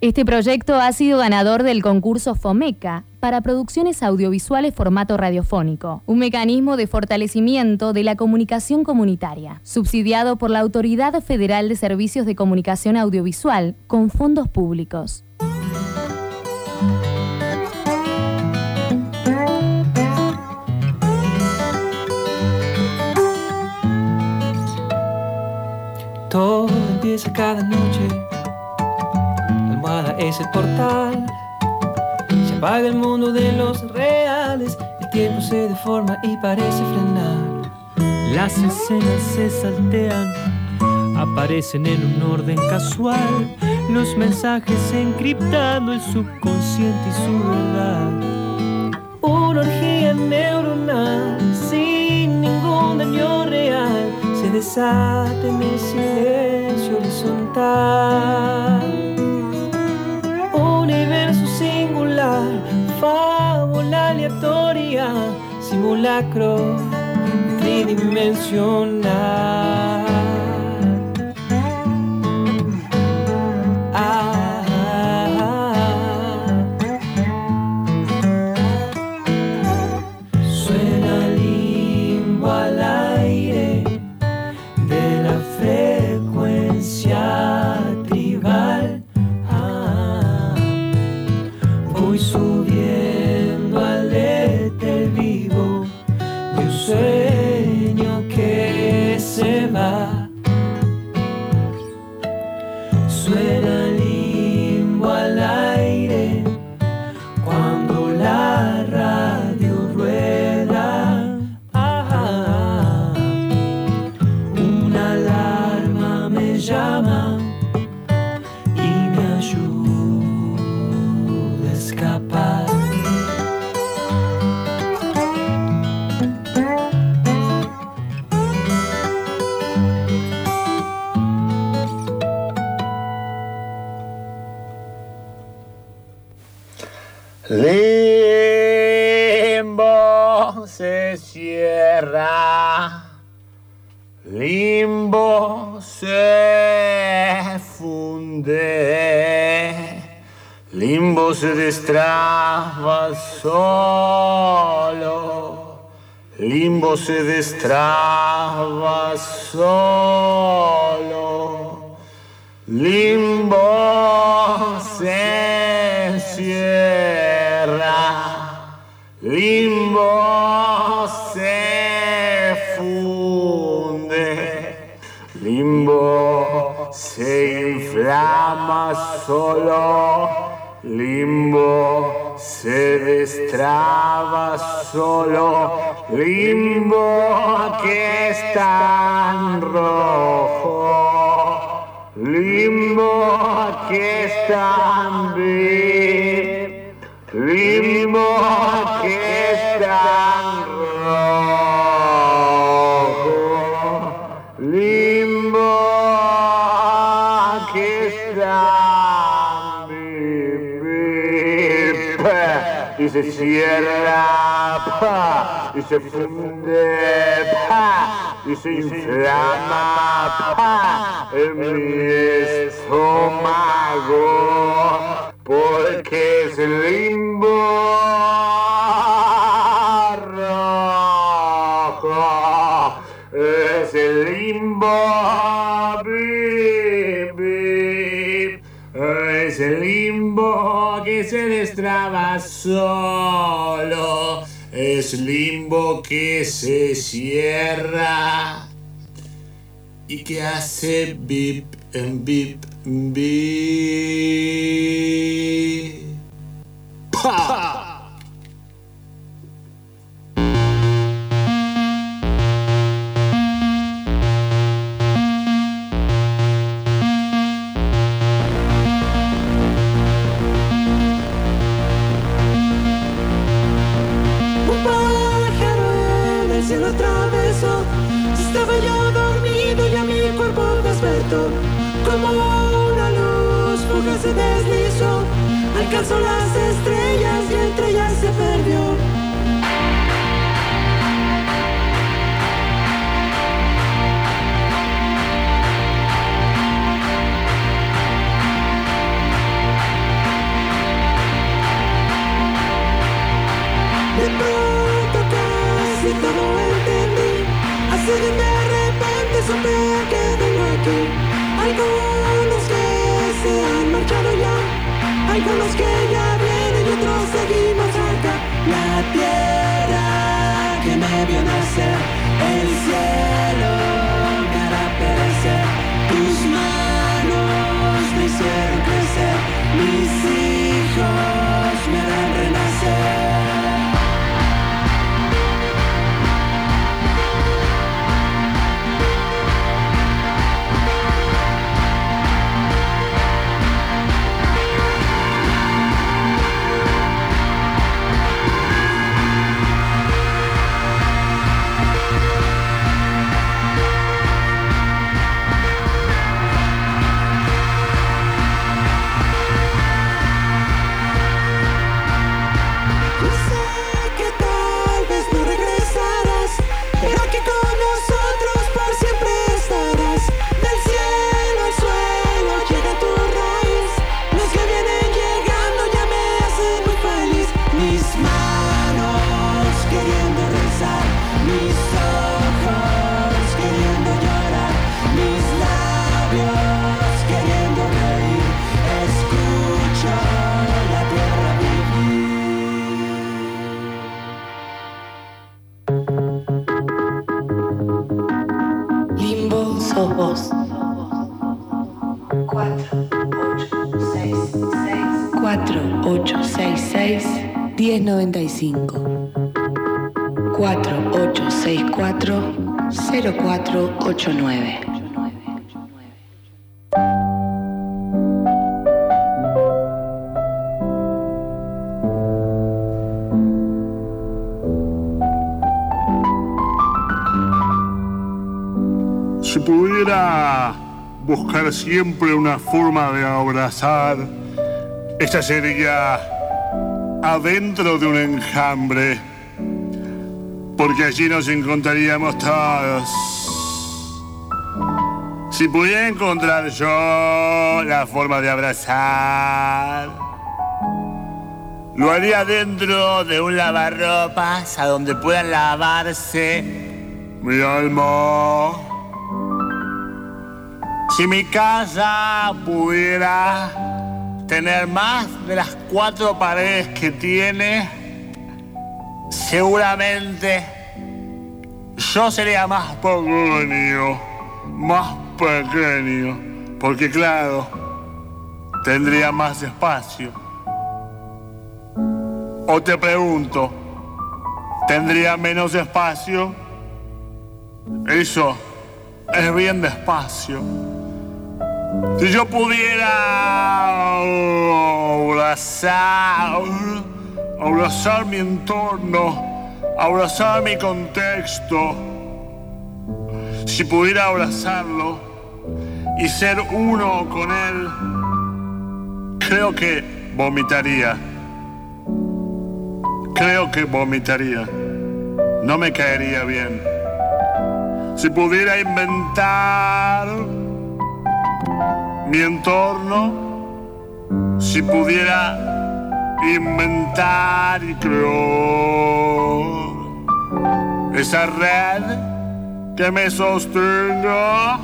Este proyecto ha sido ganador del concurso FOMECA para producciones audiovisuales formato radiofónico, un mecanismo de fortalecimiento de la comunicación comunitaria, subsidiado por la Autoridad Federal de Servicios de Comunicación Audiovisual con fondos públicos. Todo empieza cada noche es el portal. Se apaga el mundo de los reales, el tiempo se deforma y parece frenar. Las escenas se saltean, aparecen en un orden casual. Los mensajes encriptando el subconsciente y su verdad. Una orgía neuronal sin ningún daño real se desata en el silencio horizontal. Fábula aleatoria, simulacro tridimensional. se y se funde pa, y se inflama pa, en mi estómago porque es el limbo es el limbo es el limbo que se destraba solo, es limbo que se cierra y que hace bip, bip, bip. ¡Pah! Alcanzó las estrellas y entre ellas se perdió. Con los que ya vienen y otros seguimos acá. La tierra que me vio nacer, el cielo 1095 4864 0489 Si pudiera buscar siempre una forma de abrazar, esta sería adentro de un enjambre, porque allí nos encontraríamos todos. Si pudiera encontrar yo la forma de abrazar, lo haría dentro de un lavarropas a donde puedan lavarse mi alma. Si mi casa pudiera tener más de las cuatro paredes que tiene, seguramente yo sería más pequeño, más pequeño, porque claro, tendría más espacio. O te pregunto, ¿tendría menos espacio? Eso es bien despacio. Si yo pudiera abrazar, abrazar mi entorno, abrazar mi contexto, si pudiera abrazarlo y ser uno con él, creo que vomitaría. Creo que vomitaría. No me caería bien. Si pudiera inventar mi entorno, si pudiera inventar y crear esa red que me sostenga,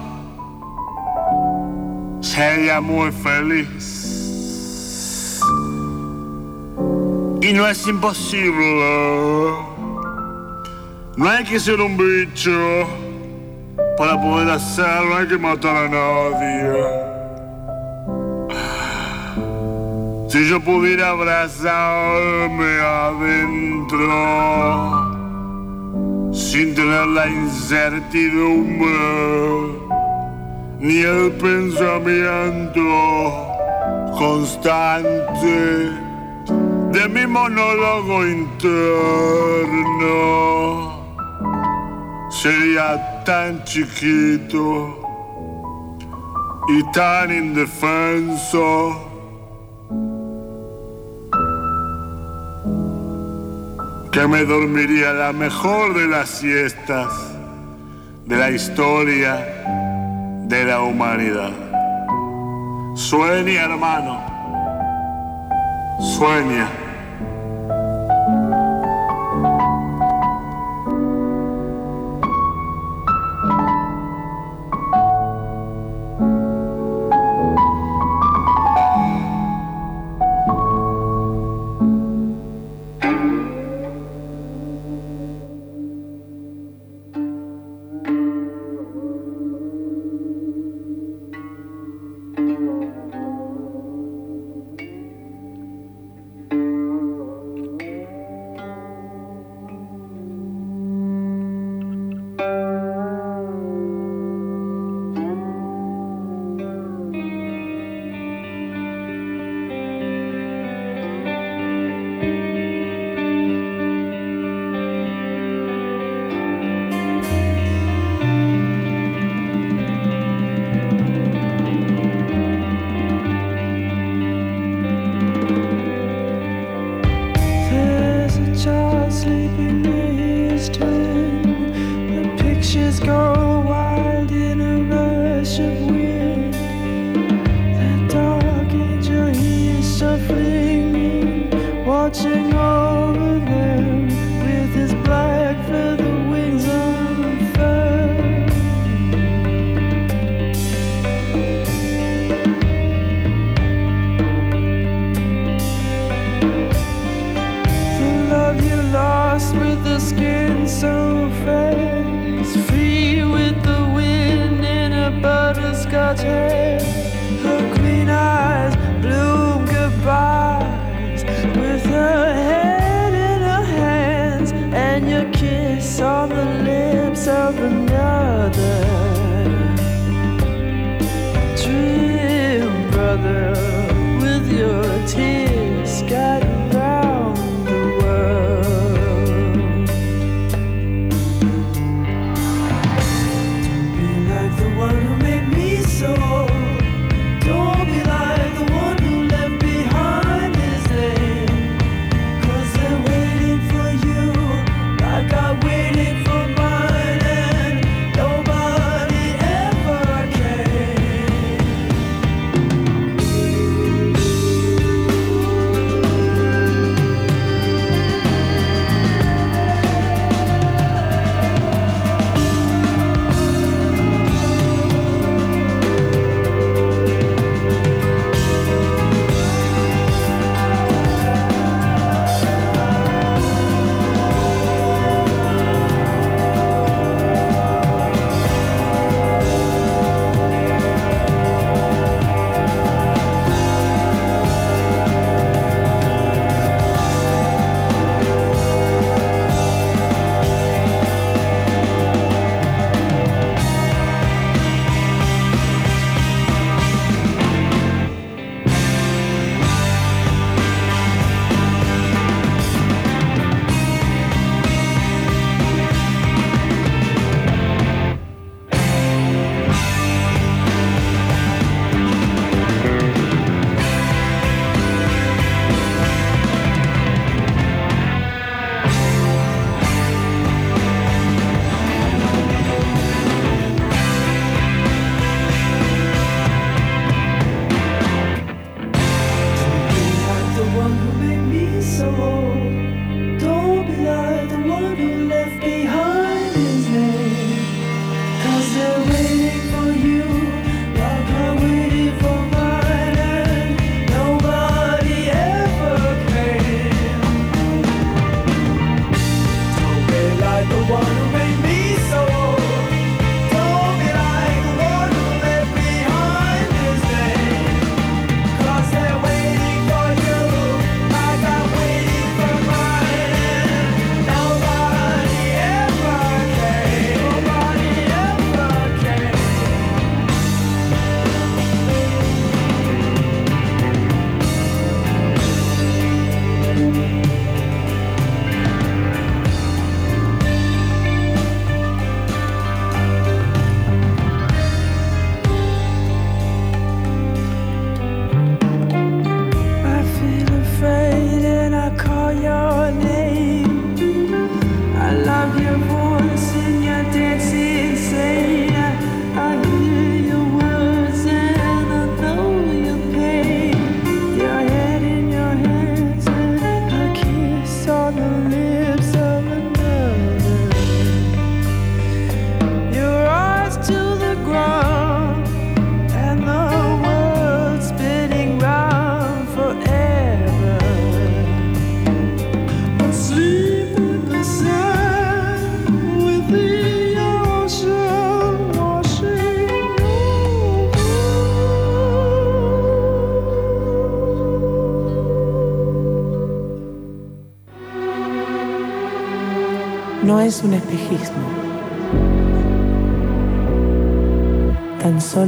sería muy feliz. Y no es imposible. No hay que ser un bicho para poder hacerlo, hay que matar a nadie. Si yo pudiera abrazarme adentro sin tener la incertidumbre ni el pensamiento constante de mi monólogo interno, sería tan chiquito y tan indefenso. Que me dormiría la mejor de las siestas de la historia de la humanidad. Sueña, hermano. Sueña.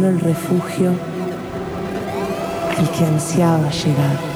El refugio al que ansiaba llegar.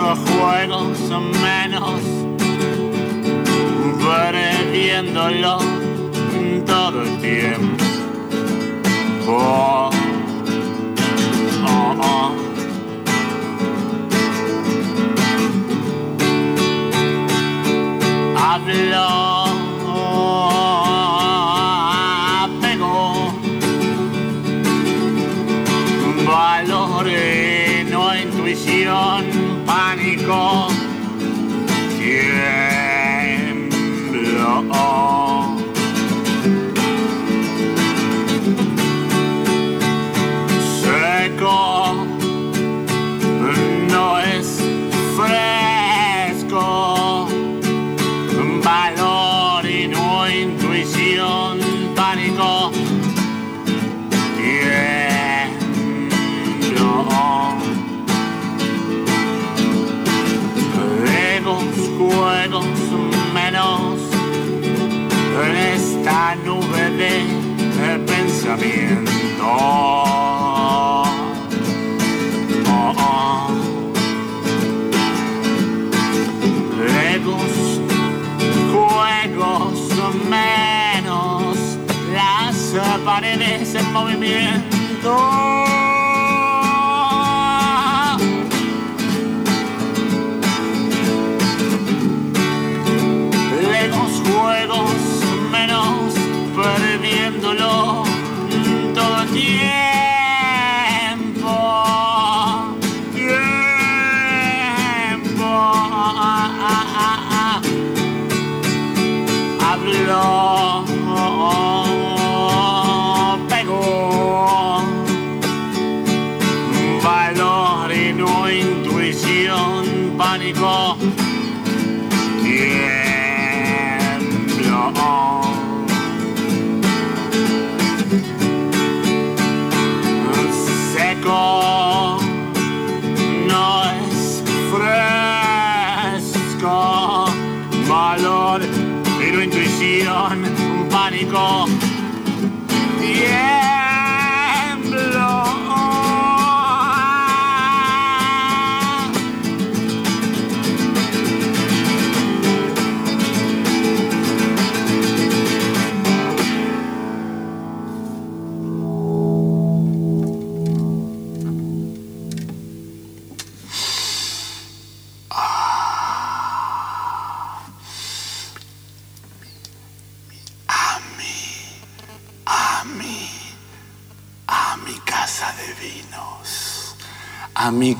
los juegos son menos, perdiéndolo todo el tiempo. Oh, oh, oh. Hablo gone. sufrimiento.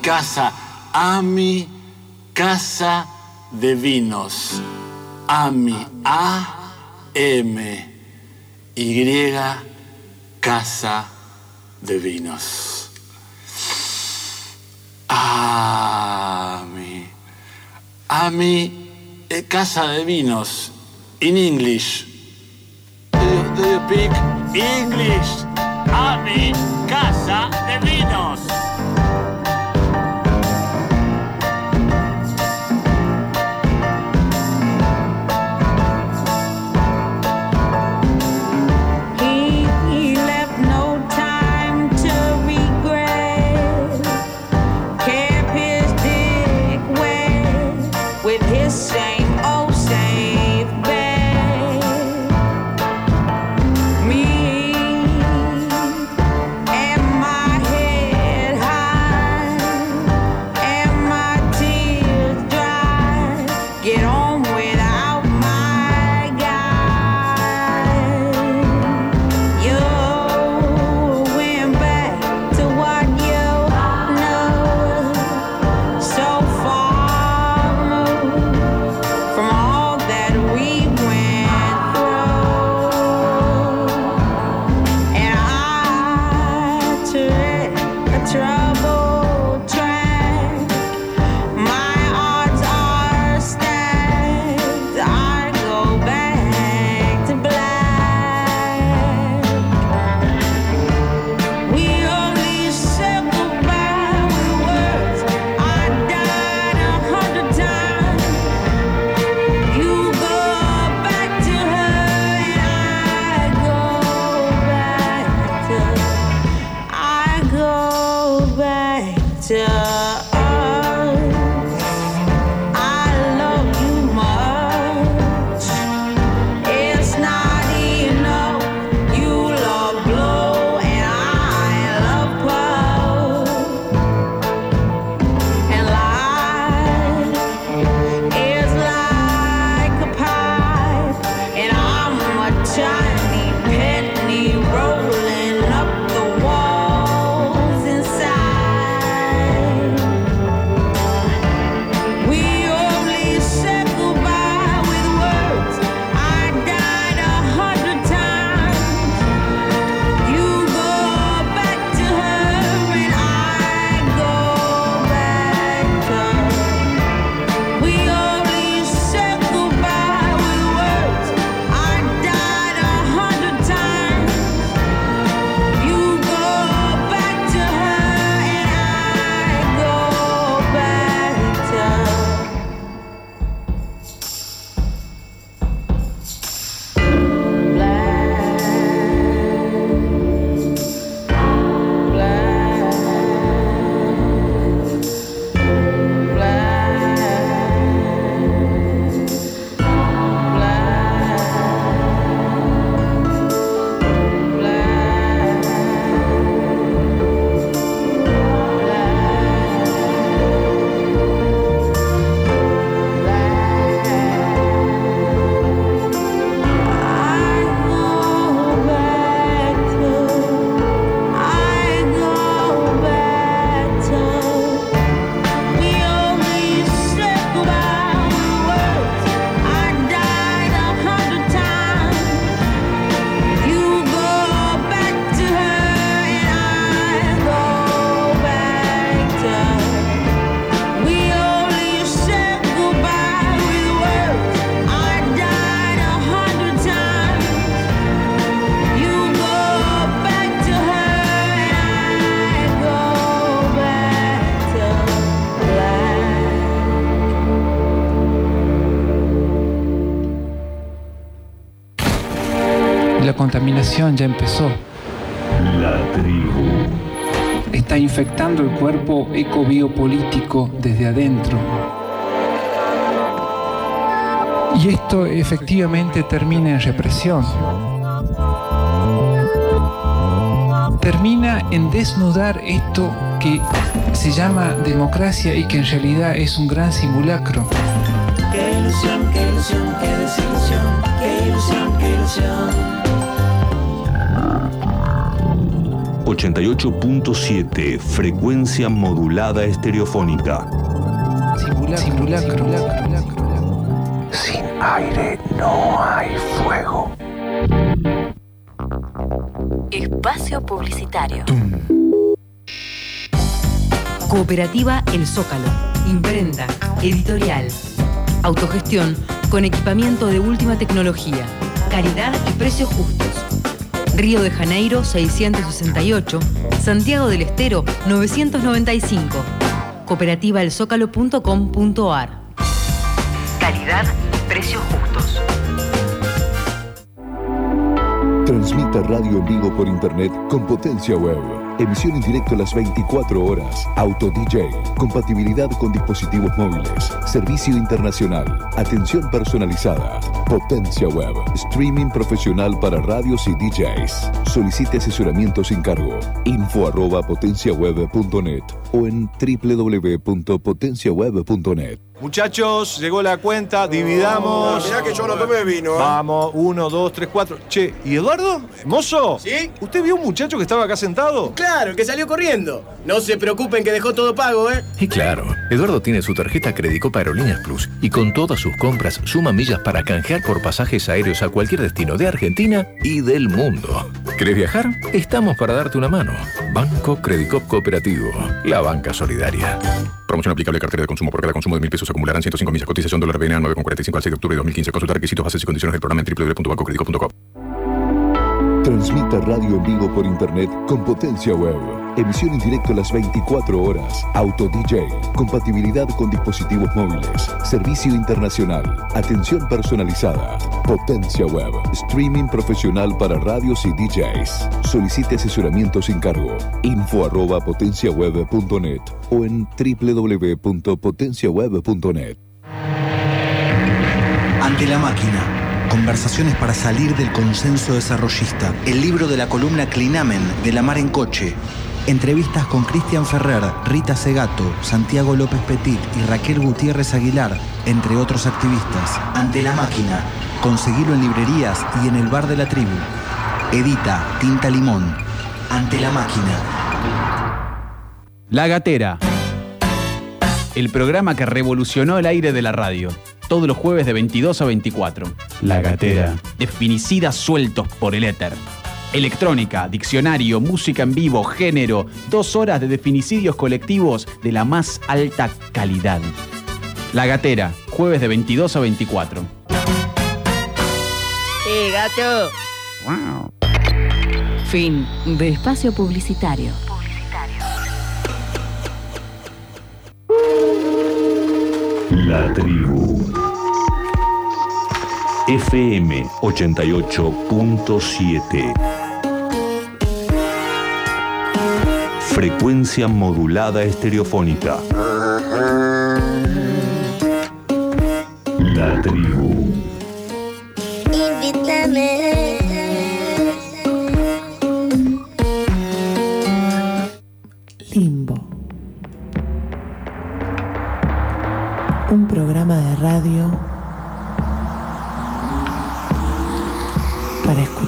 Casa, a mi casa de vinos. A mi A, M, Y, casa de vinos. A mi, a eh, casa de vinos. In English. Do you, English? A mi casa de vinos. Ya empezó. La tribu. Está infectando el cuerpo ecobiopolítico desde adentro. Y esto efectivamente termina en represión. Termina en desnudar esto que se llama democracia y que en realidad es un gran simulacro. Qué ilusión, qué ilusión, qué desilusión, qué ilusión, qué ilusión. 88.7 Frecuencia modulada estereofónica. Simulacro. Sin aire no hay fuego. Espacio Publicitario. Cooperativa El Zócalo. Imprenta. Editorial. Autogestión con equipamiento de última tecnología. Calidad y precios justos. Río de Janeiro 668. Santiago del Estero 995. Cooperativaelzócalo.com.ar. Calidad precios justos. Transmita radio en vivo por internet con potencia web. Emisión en directo las 24 horas. Auto DJ. Compatibilidad con dispositivos móviles. Servicio internacional. Atención personalizada. Potencia web. Streaming profesional para radios y DJs. Solicite asesoramiento sin cargo. Info arroba potenciaweb.net o en www.potenciaweb.net. Muchachos, llegó la cuenta, dividamos. Mirá que yo no tomé vino, ¿eh? Vamos, uno, dos, tres, cuatro. Che, ¿y Eduardo? ¿Mozo? ¿Sí? ¿Usted vio un muchacho que estaba acá sentado? Claro, el que salió corriendo. No se preocupen que dejó todo pago, ¿eh? Y claro, Eduardo tiene su tarjeta Credicopa Aerolíneas Plus y con todas sus compras suma millas para canjear por pasajes aéreos a cualquier destino de Argentina y del mundo. ¿Querés viajar? Estamos para darte una mano. Banco Credicop Cooperativo, la banca solidaria. Promoción aplicable a cartera de consumo por cada consumo de mil pesos acumularán 105 millas. Cotización dólar BNA 9,45 al 6 de octubre de 2015. Consultar requisitos, bases y condiciones del programa en www.bancocredico.com. Transmita radio en vivo por internet con potencia web. Emisión en directo las 24 horas. Auto DJ. Compatibilidad con dispositivos móviles. Servicio internacional. Atención personalizada. Potencia web. Streaming profesional para radios y DJs. Solicite asesoramiento sin cargo. Info arroba potenciaweb.net o en www.potenciaweb.net. Ante la máquina. Conversaciones para salir del consenso desarrollista. El libro de la columna Clinamen de La Mar en Coche. Entrevistas con Cristian Ferrer, Rita Segato, Santiago López Petit y Raquel Gutiérrez Aguilar, entre otros activistas. Ante la máquina. Conseguilo en librerías y en el bar de la tribu. Edita Tinta Limón. Ante la máquina. La Gatera. El programa que revolucionó el aire de la radio. Todos los jueves de 22 a 24. La Gatera. Definicidas sueltos por el éter. Electrónica, diccionario, música en vivo, género. Dos horas de definicidios colectivos de la más alta calidad. La Gatera, jueves de 22 a 24. ¡Eh, gato! Fin de espacio publicitario. La tribu. FM 88.7. Frecuencia modulada estereofónica. La tribu.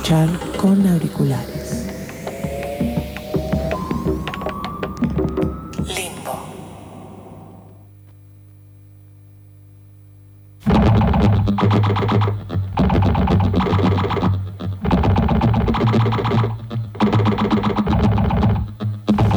Escuchar con auriculares. Limbo.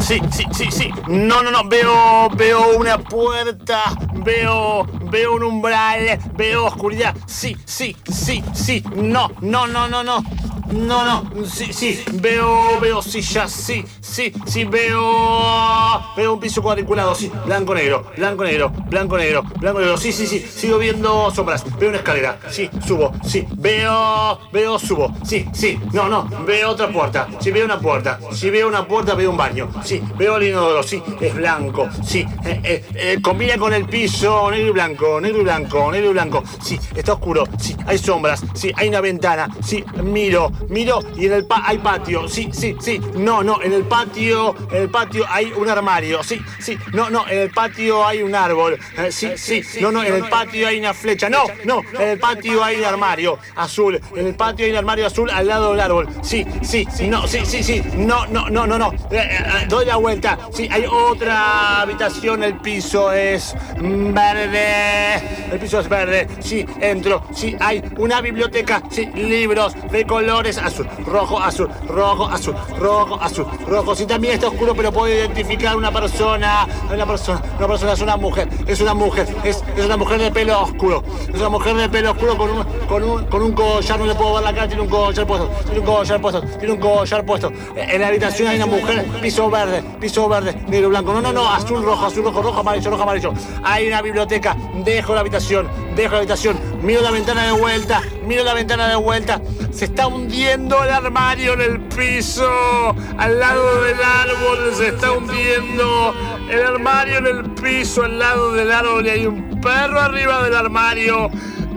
Sí, sí, sí, sí. No, no, no. Veo, veo una puerta. Veo, veo un umbral. Veo oscuridad. Sí, sí, sí, sí. No, no, no, no, no. No, no, sí, sí, veo, veo sillas, sí, sí, sí, veo, veo un piso cuadriculado, sí, blanco, negro, blanco, negro, blanco, negro, blanco, negro, sí, sí, sí, sigo viendo sombras, veo una escalera, sí, subo, sí, veo, veo, subo, sí, sí, no, no, veo otra puerta, sí, veo una puerta, sí, veo una puerta, veo un baño, sí, veo el inodoro, sí, es blanco, sí, eh, eh, eh, combina con el piso negro y blanco, negro y blanco, negro y blanco, sí, está oscuro, sí, hay sombras, sí, hay una ventana, sí, miro, miro y en el pa hay patio, sí, sí, sí, no, no, en el patio, en el patio hay un armario, sí, sí, no, no, en el patio hay un árbol, eh, sí, sí, no, no, en el patio hay una flecha, no, no, en el patio hay un armario. azul, en el patio hay un armario azul al lado del árbol, sí, sí, no, sí, sí, sí, no, no, no, no, no, eh, eh, doy la vuelta, sí, hay otra habitación, el piso es verde, el piso es verde, sí, entro, sí, hay una biblioteca, sí, libros de colores azul, rojo, azul, rojo, azul, rojo, azul, rojo, sí, también está oscuro, pero puedo identificar una persona, una persona, una persona, es una mujer, es una mujer, es, es una mujer de pelo oscuro, es una mujer de pelo oscuro con un, con un, con un collar, no le puedo ver la cara, tiene un collar puesto, tiene un collar puesto, tiene un collar puesto, en la habitación hay una mujer, piso verde, piso verde, negro, blanco, no, no, no, azul, rojo, azul, rojo, rojo, amarillo, rojo, amarillo, hay una biblioteca, dejo la habitación, dejo la habitación, miro la ventana de vuelta, miro la ventana de vuelta, se está hundiendo el armario en el piso, al lado del árbol se está hundiendo el armario en el piso, al lado del árbol y hay un perro arriba del armario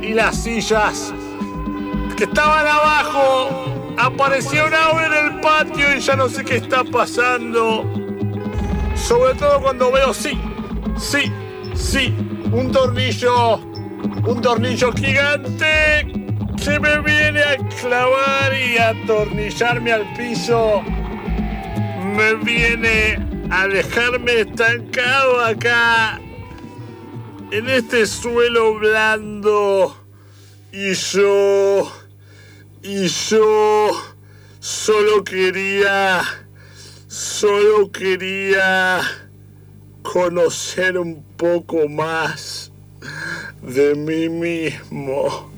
y las sillas que estaban abajo. Apareció un ave en el patio y ya no sé qué está pasando. Sobre todo cuando veo, sí, sí, sí, un tornillo, un tornillo gigante que me viene a clavar y a atornillarme al piso. Me viene a dejarme estancado acá, en este suelo blando. Y yo, y yo solo quería, solo quería conocer un poco más de mí mismo.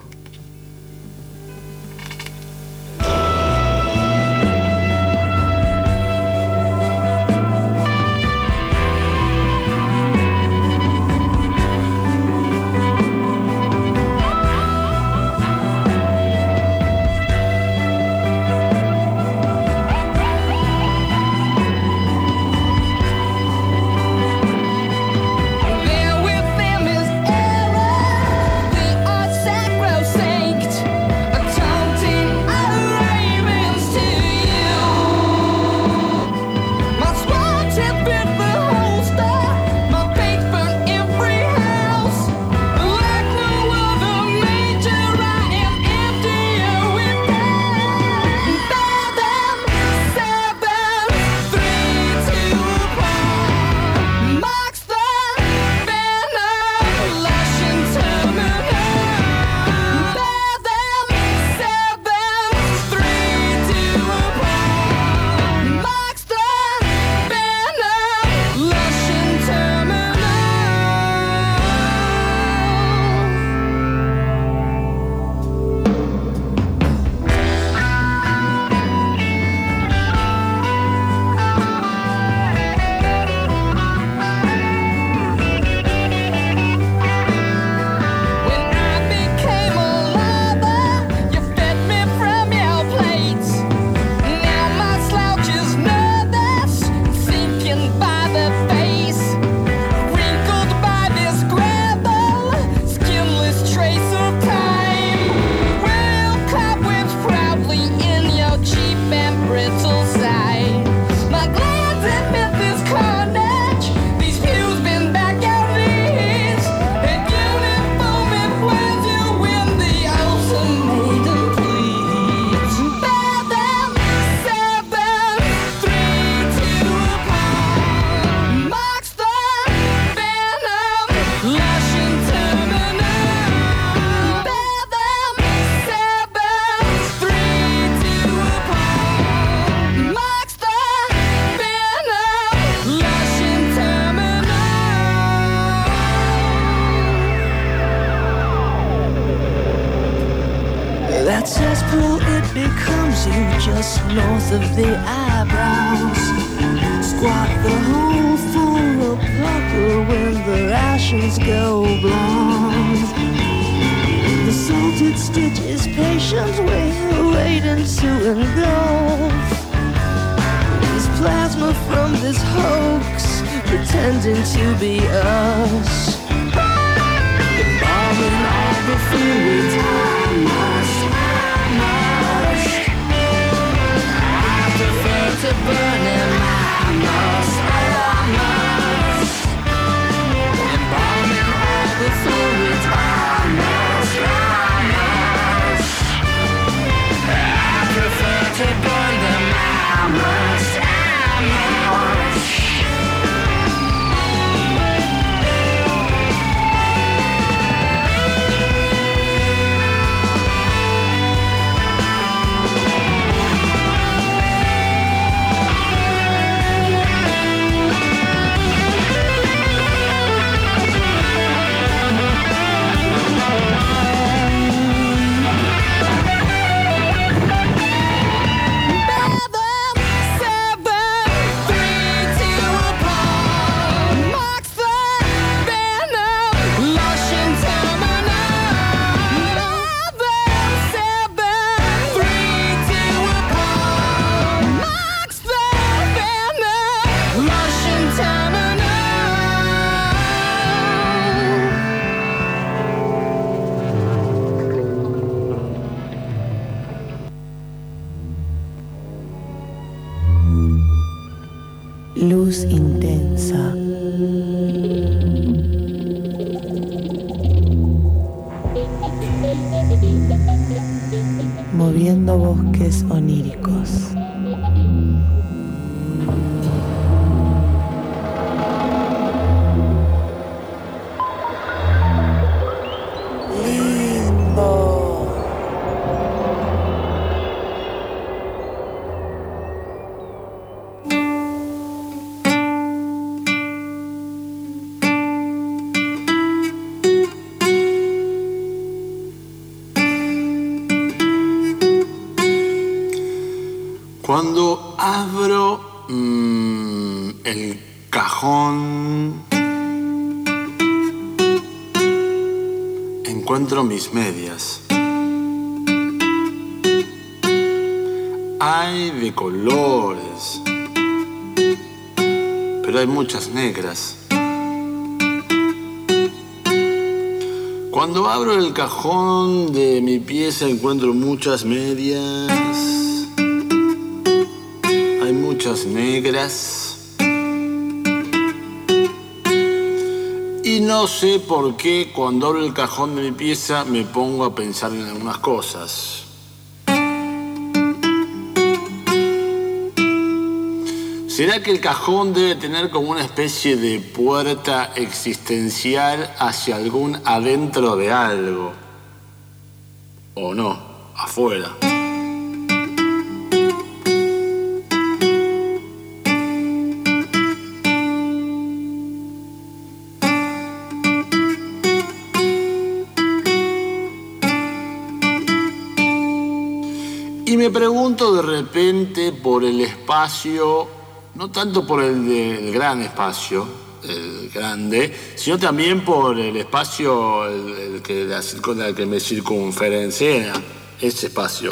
this hoax pretending to be us. Embalming all the fluids medias. Hay de colores, pero hay muchas negras. Cuando abro el cajón de mi pieza encuentro muchas medias. Hay muchas negras. No sé por qué cuando abro el cajón de mi pieza me pongo a pensar en algunas cosas. ¿Será que el cajón debe tener como una especie de puerta existencial hacia algún adentro de algo? ¿O no? Afuera. Repente por el espacio, no tanto por el del gran espacio, el grande, sino también por el espacio el, el que, la el que me circunferencia, ese espacio.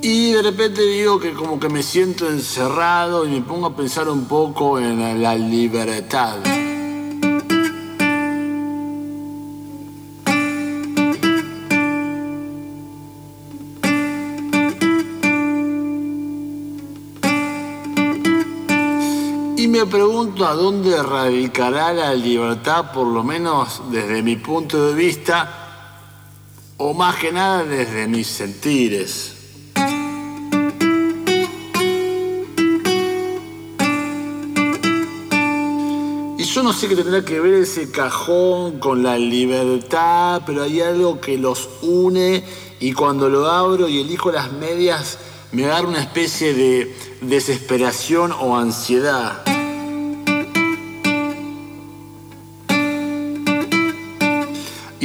Y de repente digo que como que me siento encerrado y me pongo a pensar un poco en la libertad. Pregunto a dónde radicará la libertad, por lo menos desde mi punto de vista, o más que nada desde mis sentires. Y yo no sé qué tendrá que ver ese cajón con la libertad, pero hay algo que los une y cuando lo abro y elijo las medias me da una especie de desesperación o ansiedad.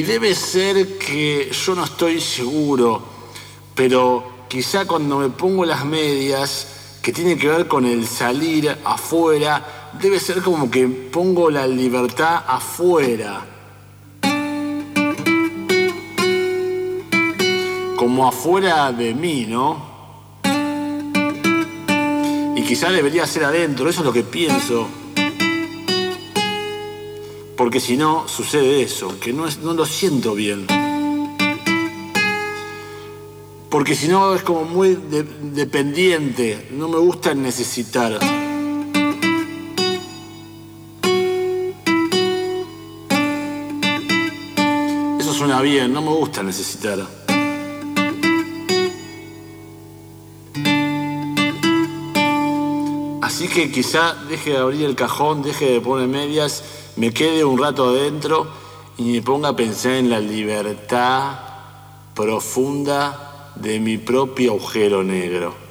Debe ser que yo no estoy seguro, pero quizá cuando me pongo las medias, que tiene que ver con el salir afuera, debe ser como que pongo la libertad afuera. Como afuera de mí, ¿no? Y quizá debería ser adentro, eso es lo que pienso. Porque si no, sucede eso, que no, es, no lo siento bien. Porque si no, es como muy de- dependiente, no me gusta necesitar. Eso suena bien, no me gusta necesitar. Así que quizá deje de abrir el cajón, deje de poner medias, me quede un rato adentro y me ponga a pensar en la libertad profunda de mi propio agujero negro.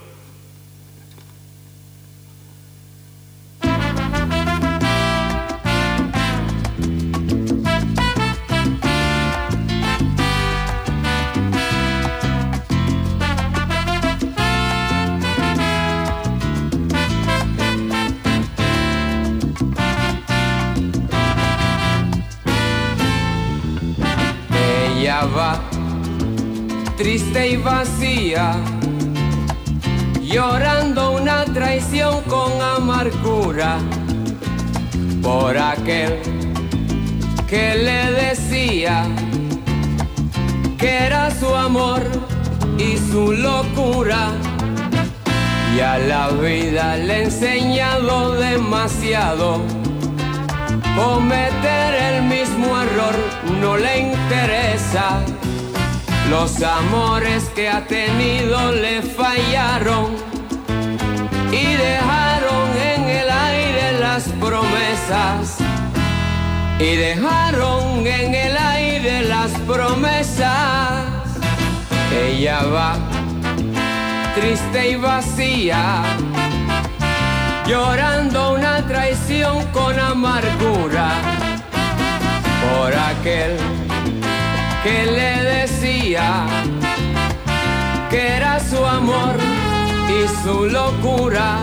Cometer el mismo error no le interesa. Los amores que ha tenido le fallaron y dejaron en el aire las promesas. Y dejaron en el aire las promesas. Ella va triste y vacía llorando traición con amargura por aquel que le decía que era su amor y su locura.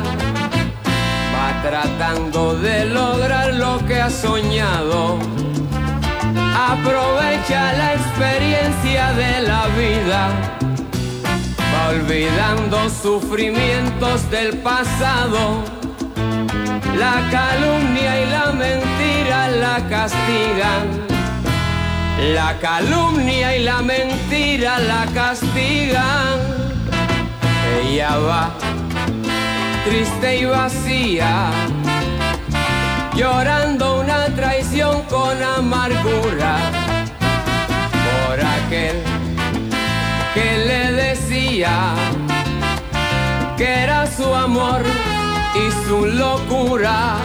Va tratando de lograr lo que ha soñado. Aprovecha la experiencia de la vida. Va olvidando sufrimientos del pasado. La calumnia y la mentira la castigan. La calumnia y la mentira la castigan. Ella va triste y vacía, llorando una traición con amargura por aquel que le decía que era su amor y su locura.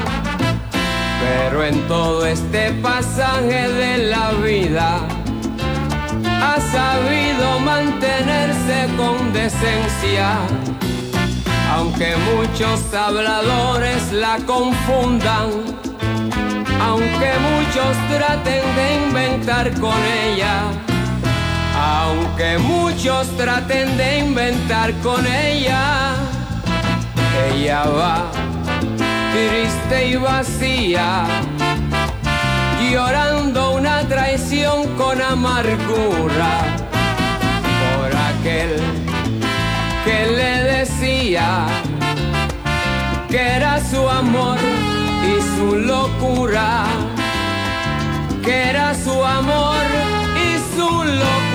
Pero en todo este pasaje de la vida ha sabido mantenerse con decencia. Aunque muchos habladores la confundan, aunque muchos traten de inventar con ella, aunque muchos traten de inventar con ella, ella va triste y vacía, llorando una traición con amargura por aquel que le decía que era su amor y su locura, que era su amor y su locura.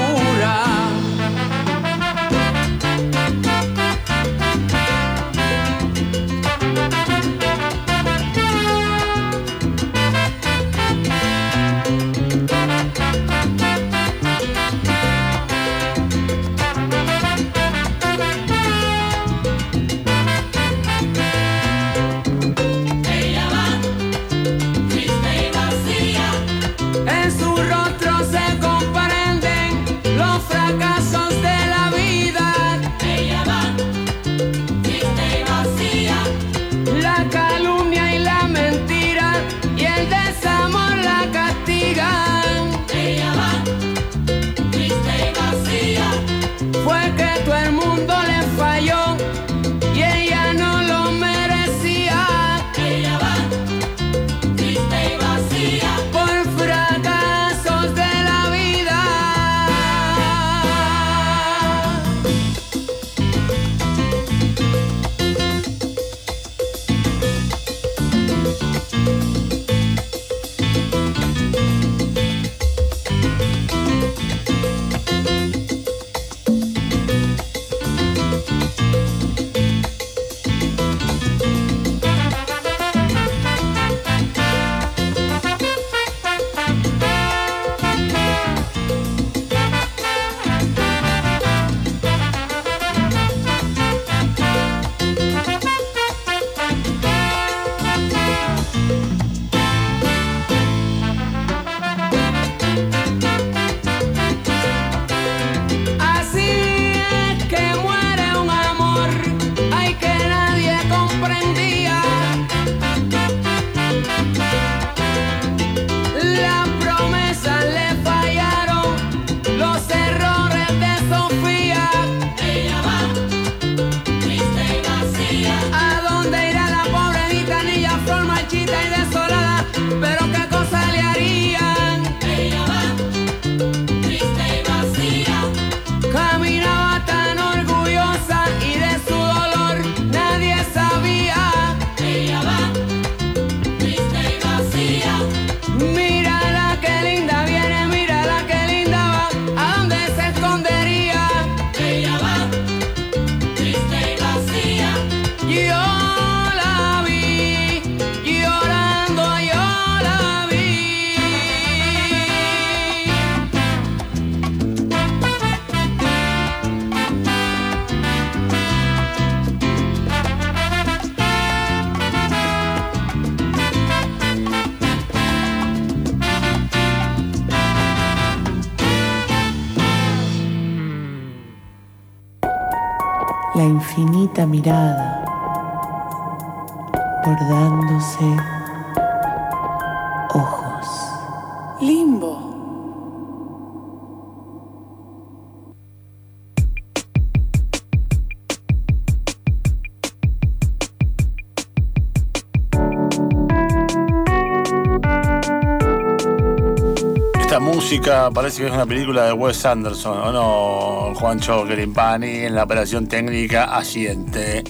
Parece que es una película de Wes Anderson, ¿o no, Juancho Grimpani? En la operación técnica asiente.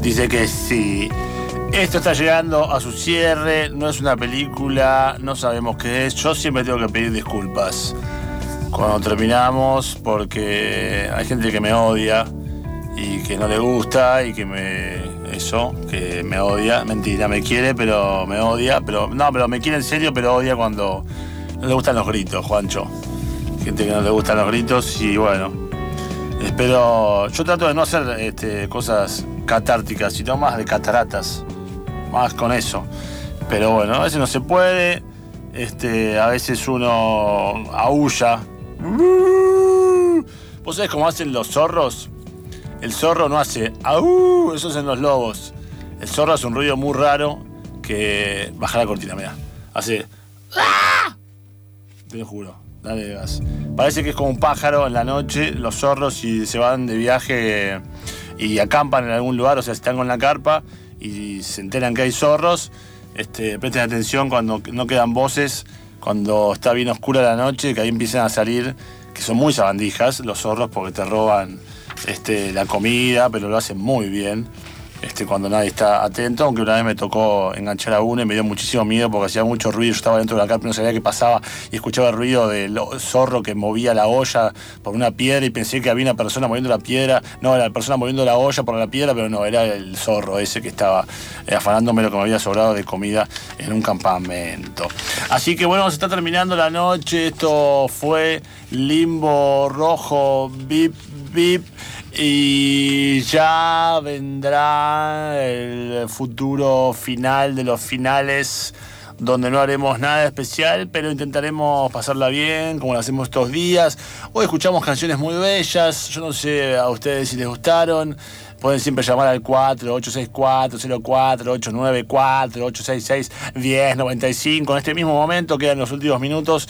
Dice que sí. Esto está llegando a su cierre, no es una película, no sabemos qué es. Yo siempre tengo que pedir disculpas cuando terminamos porque hay gente que me odia y que no le gusta y que me eso, que me odia, mentira, me quiere pero me odia, pero no, pero me quiere en serio, pero odia cuando no le gustan los gritos, Juancho. Gente que no le gustan los gritos y bueno, espero, yo trato de no hacer este, cosas catárticas, sino más de cataratas, más con eso. Pero bueno, a veces no se puede, este, a veces uno aúlla. ¿Vos sabés cómo hacen los zorros? El zorro no hace ¡Au! Eso hacen los lobos. El zorro hace un ruido muy raro que. Baja la cortina, mira. Hace. ¡Ah! Te lo juro. Dale gas. Parece que es como un pájaro en la noche. Los zorros, si se van de viaje y acampan en algún lugar, o sea, están con la carpa y se enteran que hay zorros, este, presten atención cuando no quedan voces, cuando está bien oscura la noche, que ahí empiezan a salir, que son muy sabandijas los zorros porque te roban este, la comida, pero lo hacen muy bien. Este, cuando nadie está atento, aunque una vez me tocó enganchar a uno y me dio muchísimo miedo porque hacía mucho ruido, yo estaba dentro de la carpa y no sabía qué pasaba y escuchaba el ruido del zorro que movía la olla por una piedra y pensé que había una persona moviendo la piedra, no, era la persona moviendo la olla por la piedra, pero no, era el zorro ese que estaba eh, afanándome lo que me había sobrado de comida en un campamento. Así que bueno, se está terminando la noche, esto fue Limbo Rojo, Bip, Bip. Y ya vendrá el futuro final de los finales, donde no haremos nada especial, pero intentaremos pasarla bien, como lo hacemos estos días. Hoy escuchamos canciones muy bellas, yo no sé a ustedes si les gustaron. Pueden siempre llamar al 4864-04-894-866-1095. En este mismo momento quedan los últimos minutos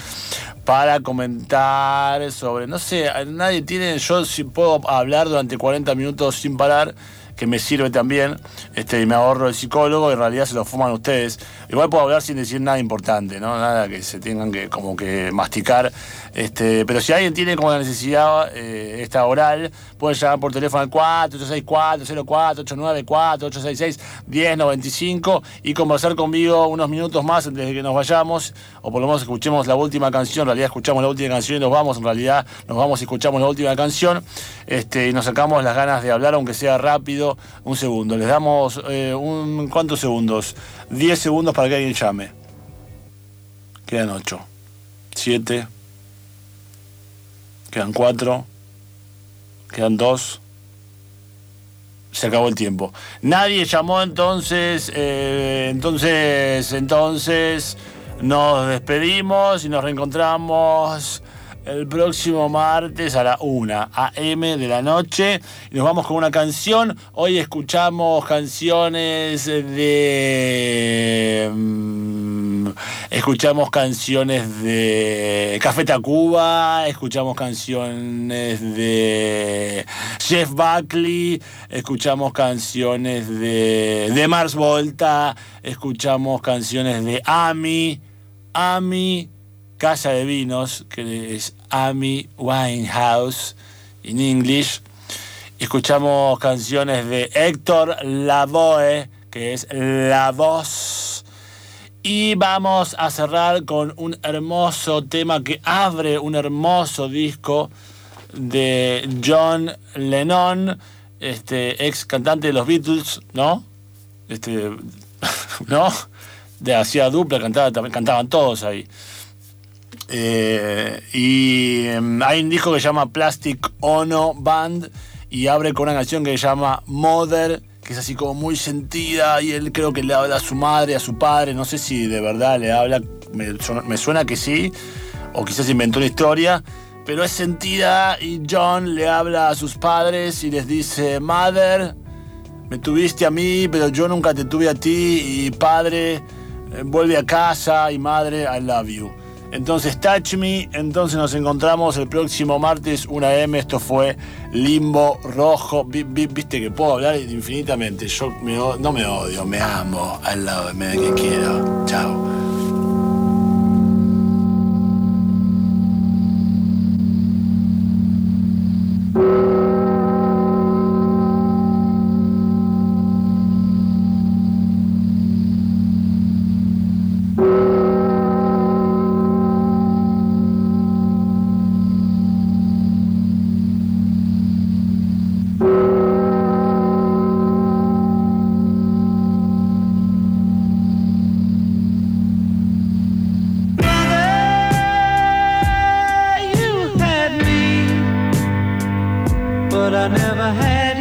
para comentar sobre, no sé, nadie tiene, yo si puedo hablar durante 40 minutos sin parar, que me sirve también, este, y me ahorro el psicólogo, y en realidad se lo fuman ustedes. Igual puedo hablar sin decir nada importante, ¿no? Nada que se tengan que como que masticar. Este, pero si alguien tiene como la necesidad eh, esta oral, puede llamar por teléfono al 4864-04-866-1095 y conversar conmigo unos minutos más antes de que nos vayamos, o por lo menos escuchemos la última canción, en realidad escuchamos la última canción y nos vamos, en realidad nos vamos y escuchamos la última canción, este, y nos sacamos las ganas de hablar, aunque sea rápido, un segundo. Les damos eh, un, ¿cuántos segundos? 10 segundos para que alguien llame. Quedan 8, 7, quedan 4, quedan 2. Se acabó el tiempo. Nadie llamó entonces, eh, entonces, entonces nos despedimos y nos reencontramos el próximo martes a la 1 a.m. de la noche. Y nos vamos con una canción. Hoy escuchamos canciones de. mm, escuchamos canciones de Café Tacuba, escuchamos canciones de Jeff Buckley, escuchamos canciones de, de Mars Volta, escuchamos canciones de Ami, Ami. Casa de Vinos, que es Amy Winehouse en English. Escuchamos canciones de Héctor Lavoe, que es La Voz. Y vamos a cerrar con un hermoso tema que abre un hermoso disco de John Lennon, este ex cantante de los Beatles, ¿no? Este, ¿no? De hacía dupla, cantaba, cantaban todos ahí. Eh, y em, hay un disco que se llama Plastic Ono Band y abre con una canción que se llama Mother, que es así como muy sentida y él creo que le habla a su madre, a su padre, no sé si de verdad le habla, me, suena- que sí, o quizás inventó una historia, pero es sentida y John le habla a sus padres y les dice, Mother, me tuviste a mí, pero yo nunca te tuve a ti y padre, eh, vuelve a casa y madre, I love you. Entonces, Touch Me. Entonces, nos encontramos el próximo martes, 1 M. Esto fue Limbo Rojo. Vi- vi- Viste que puedo hablar infinitamente. Yo me no me odio, me amo. I love me, que quiero. Chao. but I never had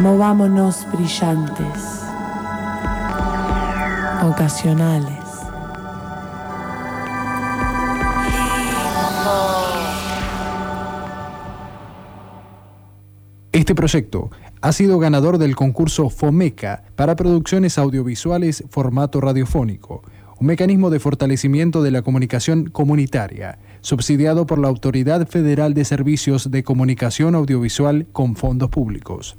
Movámonos brillantes, ocasionales. Este proyecto ha sido ganador del concurso FOMECA para producciones audiovisuales formato radiofónico, un mecanismo de fortalecimiento de la comunicación comunitaria, subsidiado por la Autoridad Federal de Servicios de Comunicación Audiovisual con fondos públicos.